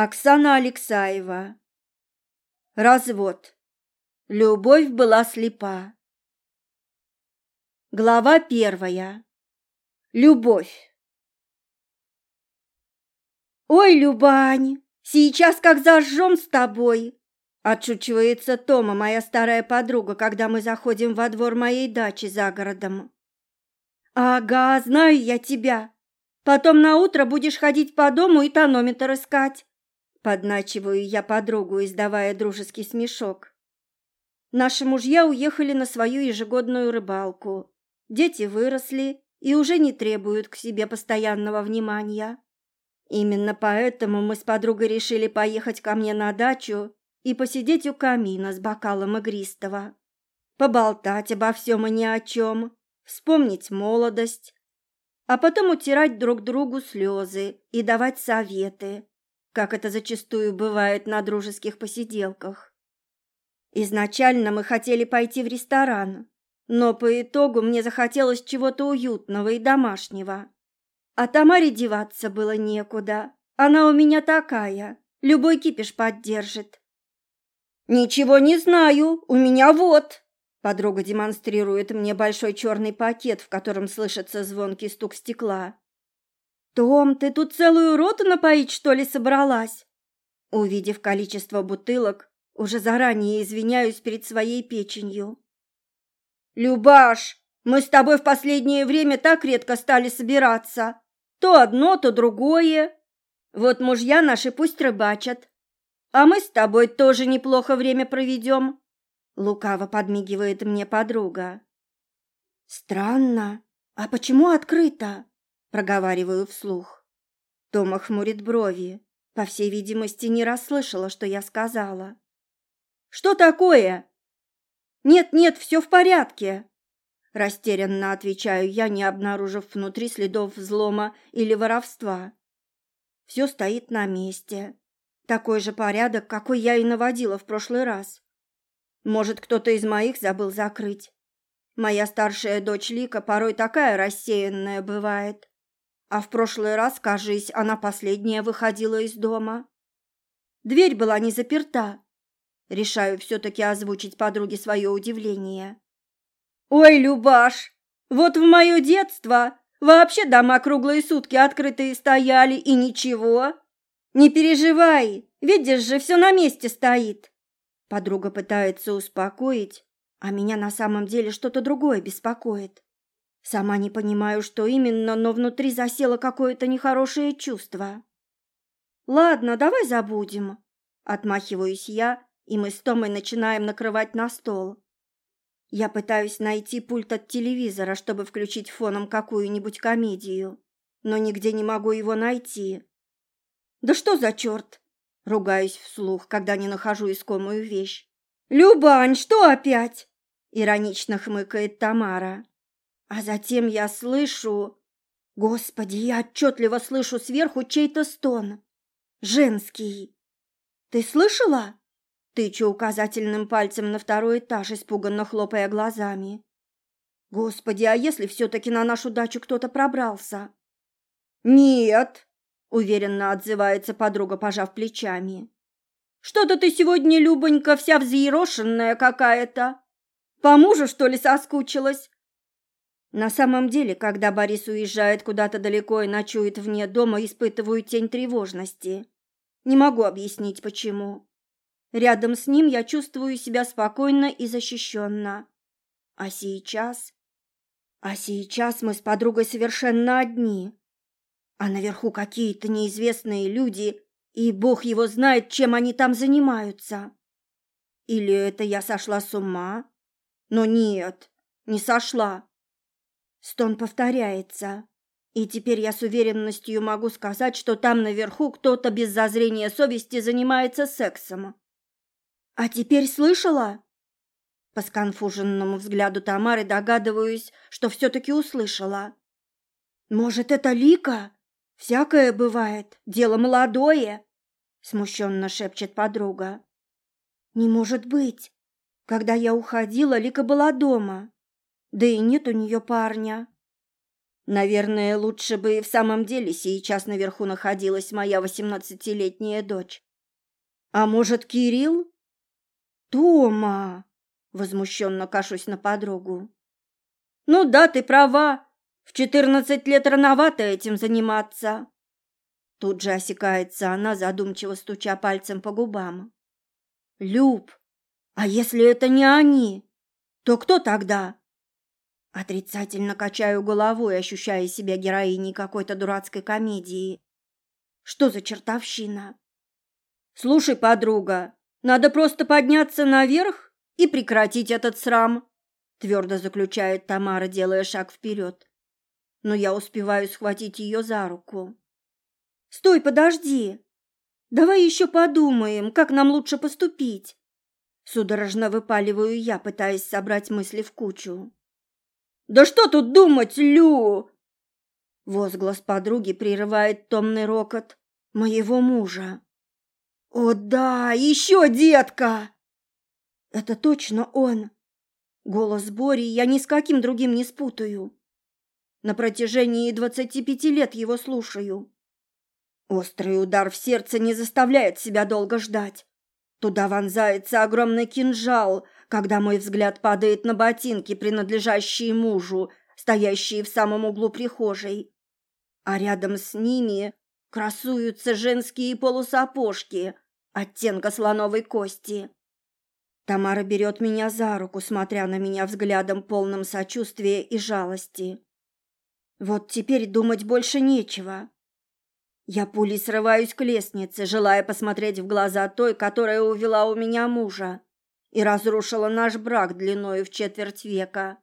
Оксана Алексаева. Развод. Любовь была слепа. Глава первая. Любовь. «Ой, Любань, сейчас как зажжем с тобой!» Отшучивается Тома, моя старая подруга, когда мы заходим во двор моей дачи за городом. «Ага, знаю я тебя. Потом на утро будешь ходить по дому и тонометр искать. Подначиваю я подругу, издавая дружеский смешок. Наши мужья уехали на свою ежегодную рыбалку. Дети выросли и уже не требуют к себе постоянного внимания. Именно поэтому мы с подругой решили поехать ко мне на дачу и посидеть у камина с бокалом игристого. Поболтать обо всем и ни о чем, вспомнить молодость, а потом утирать друг другу слезы и давать советы, как это зачастую бывает на дружеских посиделках. Изначально мы хотели пойти в ресторан, но по итогу мне захотелось чего-то уютного и домашнего. А Тамаре деваться было некуда. Она у меня такая, любой кипиш поддержит. «Ничего не знаю, у меня вот!» Подруга демонстрирует мне большой черный пакет, в котором слышится звонкий стук стекла. «Том, ты тут целую роту напоить, что ли, собралась?» Увидев количество бутылок, уже заранее извиняюсь перед своей печенью. «Любаш, мы с тобой в последнее время так редко стали собираться. То одно, то другое. Вот мужья наши пусть рыбачат. А мы с тобой тоже неплохо время проведем», — лукаво подмигивает мне подруга. «Странно. А почему открыто?» Проговариваю вслух. Тома хмурит брови. По всей видимости, не расслышала, что я сказала. «Что такое?» «Нет, нет, все в порядке!» Растерянно отвечаю я, не обнаружив внутри следов взлома или воровства. Все стоит на месте. Такой же порядок, какой я и наводила в прошлый раз. Может, кто-то из моих забыл закрыть. Моя старшая дочь Лика порой такая рассеянная бывает. А в прошлый раз, кажись, она последняя выходила из дома. Дверь была не заперта. Решаю все-таки озвучить подруге свое удивление. «Ой, Любаш, вот в мое детство вообще дома круглые сутки открытые стояли, и ничего. Не переживай, видишь же, все на месте стоит». Подруга пытается успокоить, а меня на самом деле что-то другое беспокоит. Сама не понимаю, что именно, но внутри засело какое-то нехорошее чувство. Ладно, давай забудем. Отмахиваюсь я, и мы с Томой начинаем накрывать на стол. Я пытаюсь найти пульт от телевизора, чтобы включить фоном какую-нибудь комедию, но нигде не могу его найти. Да что за черт? Ругаюсь вслух, когда не нахожу искомую вещь. «Любань, что опять?» — иронично хмыкает Тамара. А затем я слышу... Господи, я отчетливо слышу сверху чей-то стон. Женский. Ты слышала? Тычу указательным пальцем на второй этаж, испуганно хлопая глазами. Господи, а если все-таки на нашу дачу кто-то пробрался? Нет, уверенно отзывается подруга, пожав плечами. Что-то ты сегодня, Любонька, вся взъерошенная какая-то. По мужу, что ли, соскучилась? На самом деле, когда Борис уезжает куда-то далеко и ночует вне дома, испытываю тень тревожности. Не могу объяснить, почему. Рядом с ним я чувствую себя спокойно и защищенно. А сейчас... А сейчас мы с подругой совершенно одни. А наверху какие-то неизвестные люди, и бог его знает, чем они там занимаются. Или это я сошла с ума? Но нет, не сошла. Стон повторяется. И теперь я с уверенностью могу сказать, что там наверху кто-то без зазрения совести занимается сексом. А теперь слышала? По сконфуженному взгляду Тамары догадываюсь, что все-таки услышала. Может, это Лика? Всякое бывает, дело молодое, смущенно шепчет подруга. Не может быть. Когда я уходила, Лика была дома. Да и нет у нее парня. Наверное, лучше бы и в самом деле сейчас наверху находилась моя восемнадцатилетняя дочь. А может, Кирилл? Тома! Возмущенно кашусь на подругу. Ну да, ты права. В четырнадцать лет рановато этим заниматься. Тут же осекается она, задумчиво стуча пальцем по губам. Люб, а если это не они, то кто тогда? Отрицательно качаю головой, ощущая себя героиней какой-то дурацкой комедии. Что за чертовщина? Слушай, подруга, надо просто подняться наверх и прекратить этот срам, твердо заключает Тамара, делая шаг вперед. Но я успеваю схватить ее за руку. Стой, подожди. Давай еще подумаем, как нам лучше поступить. Судорожно выпаливаю я, пытаясь собрать мысли в кучу. «Да что тут думать, Лю?» Возглас подруги прерывает томный рокот моего мужа. «О да, еще детка!» «Это точно он!» Голос Бори я ни с каким другим не спутаю. На протяжении двадцати пяти лет его слушаю. Острый удар в сердце не заставляет себя долго ждать. Туда вонзается огромный кинжал, когда мой взгляд падает на ботинки, принадлежащие мужу, стоящие в самом углу прихожей. А рядом с ними красуются женские полусапожки оттенка слоновой кости. Тамара берет меня за руку, смотря на меня взглядом полным сочувствия и жалости. Вот теперь думать больше нечего. Я пулей срываюсь к лестнице, желая посмотреть в глаза той, которая увела у меня мужа и разрушила наш брак длиною в четверть века.